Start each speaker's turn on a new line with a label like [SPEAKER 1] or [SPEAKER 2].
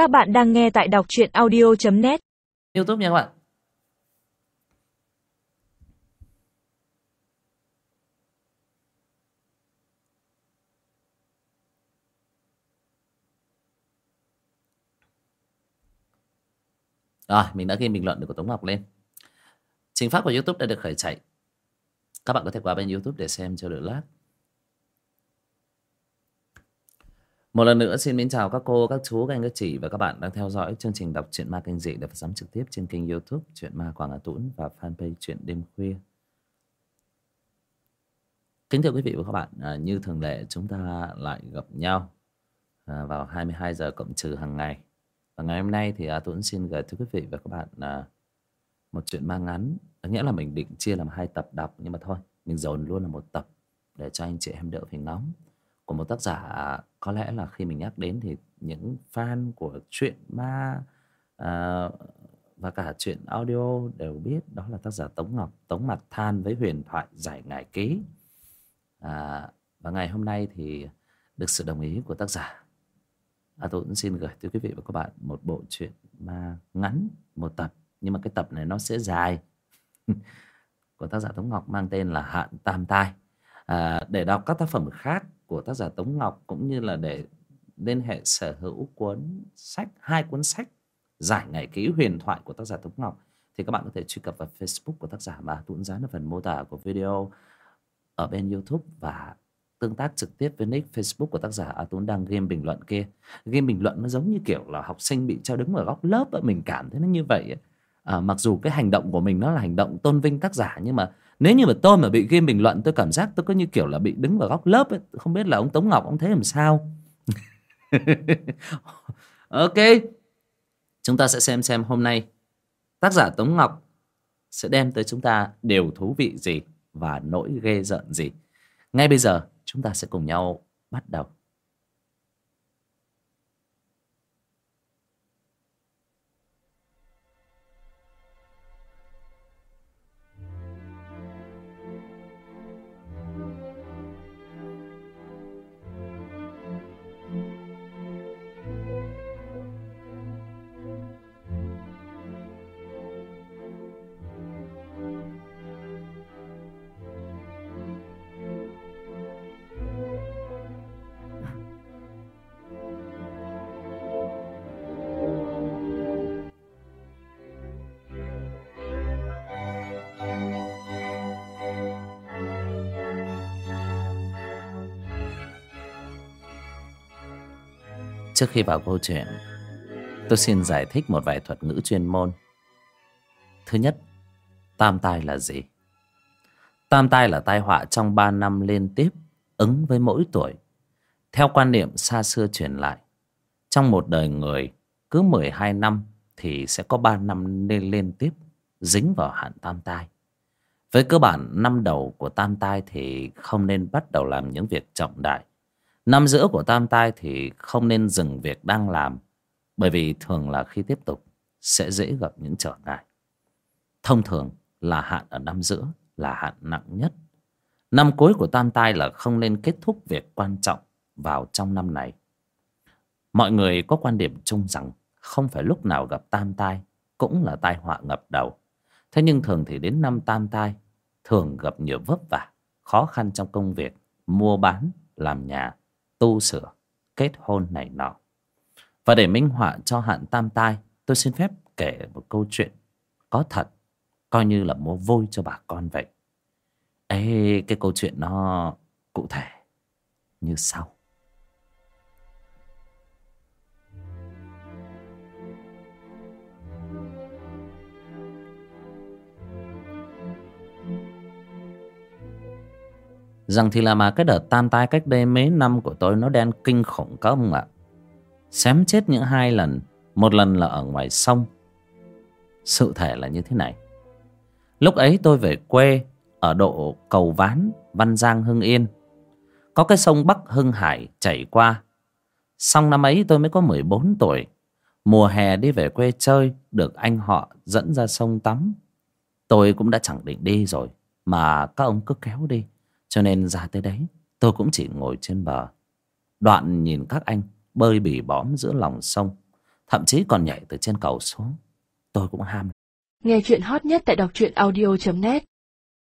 [SPEAKER 1] Các bạn đang nghe tại đọc truyện audio.net
[SPEAKER 2] youtube nha các bạn Rồi, mình đã ghi bình luận được của Tống Ngọc lên. Trình phát của YouTube đã được khởi chạy. Các bạn có thể qua bên YouTube để xem cho đỡ lát Một lần nữa xin mến chào các cô, các chú, các anh, các chị và các bạn đang theo dõi chương trình đọc truyện ma kinh dị được phát sóng trực tiếp trên kênh YouTube Truyện Ma Quảng Hà Tũng và fanpage Truyện Đêm Khuya. Kính thưa quý vị và các bạn, à, như thường lệ chúng ta lại gặp nhau à, vào 22 giờ cộng trừ hàng ngày. Và ngày hôm nay thì Hà Tuấn xin gửi tới quý vị và các bạn à, một chuyện ma ngắn. Nghĩa là mình định chia làm hai tập đọc nhưng mà thôi, mình dồn luôn là một tập để cho anh chị em đỡ phải ngóng của một tác giả à, có lẽ là khi mình nhắc đến thì những fan của chuyện ma à, và cả chuyện audio đều biết đó là tác giả Tống Ngọc Tống Mặt Than với huyền thoại giải ngải ký. À, và ngày hôm nay thì được sự đồng ý của tác giả. À, tôi cũng xin gửi tới quý vị và các bạn một bộ truyện ma ngắn một tập. Nhưng mà cái tập này nó sẽ dài. Của tác giả Tống Ngọc mang tên là Hạn Tam Tai à, để đọc các tác phẩm khác của tác giả Tống Ngọc cũng như là để liên hệ sở hữu cuốn sách hai cuốn sách giải ngày ký huyền thoại của tác giả Tống Ngọc thì các bạn có thể truy cập vào Facebook của tác giả mà tuấn dán ở phần mô tả của video ở bên YouTube và tương tác trực tiếp với nick Facebook của tác giả A Tuấn đang game bình luận kia game bình luận nó giống như kiểu là học sinh bị cho đứng ở góc lớp ấy. mình cảm thấy nó như vậy ấy. À, mặc dù cái hành động của mình nó là hành động tôn vinh tác giả nhưng mà nếu như mà tôi mà bị game bình luận, tôi cảm giác tôi có như kiểu là bị đứng vào góc lớp ấy. không biết là ông Tống Ngọc ông thấy làm sao ok, chúng ta sẽ xem xem hôm nay tác giả Tống Ngọc sẽ đem tới chúng ta điều thú vị gì và nỗi ghê rợn gì ngay bây giờ, chúng ta sẽ cùng nhau bắt đầu Trước khi vào câu chuyện, Tôi xin giải thích một vài thuật ngữ chuyên môn. Thứ nhất, Tam tai là gì? Tam tai là tai họa trong 3 năm liên tiếp, Ứng với mỗi tuổi, Theo quan niệm xa xưa truyền lại. Trong một đời người, Cứ 12 năm Thì sẽ có 3 năm nên liên tiếp Dính vào hạn tam tai. Với cơ bản, năm đầu của tam tai Thì không nên bắt đầu làm những việc trọng đại. Năm giữa của tam tai thì không nên dừng việc đang làm bởi vì thường là khi tiếp tục sẽ dễ gặp những trở ngại. Thông thường là hạn ở năm giữa là hạn nặng nhất. Năm cuối của tam tai là không nên kết thúc việc quan trọng vào trong năm này. Mọi người có quan điểm chung rằng không phải lúc nào gặp tam tai cũng là tai họa ngập đầu. Thế nhưng thường thì đến năm tam tai thường gặp nhiều vấp vả, khó khăn trong công việc, mua bán, làm nhà tu sửa, kết hôn này nọ. Và để minh họa cho hạn tam tai, tôi xin phép kể một câu chuyện có thật, coi như là mua vui cho bà con vậy. Ê, cái câu chuyện nó cụ thể như sau. Rằng thì là mà cái đợt tam tai cách đây mấy năm của tôi nó đen kinh khủng các ông ạ. Xém chết những hai lần. Một lần là ở ngoài sông. Sự thể là như thế này. Lúc ấy tôi về quê ở độ cầu ván, Văn Giang, Hưng Yên. Có cái sông Bắc Hưng Hải chảy qua. Xong năm ấy tôi mới có 14 tuổi. Mùa hè đi về quê chơi, được anh họ dẫn ra sông tắm. Tôi cũng đã chẳng định đi rồi, mà các ông cứ kéo đi. Cho nên ra tới đấy, Tôi cũng chỉ ngồi trên bờ. Đoạn nhìn các anh bơi bỉ bõm giữa lòng sông, thậm chí còn nhảy từ trên cầu xuống. Tôi cũng ham.
[SPEAKER 1] Nghe chuyện hot nhất tại đọc truyện audio.net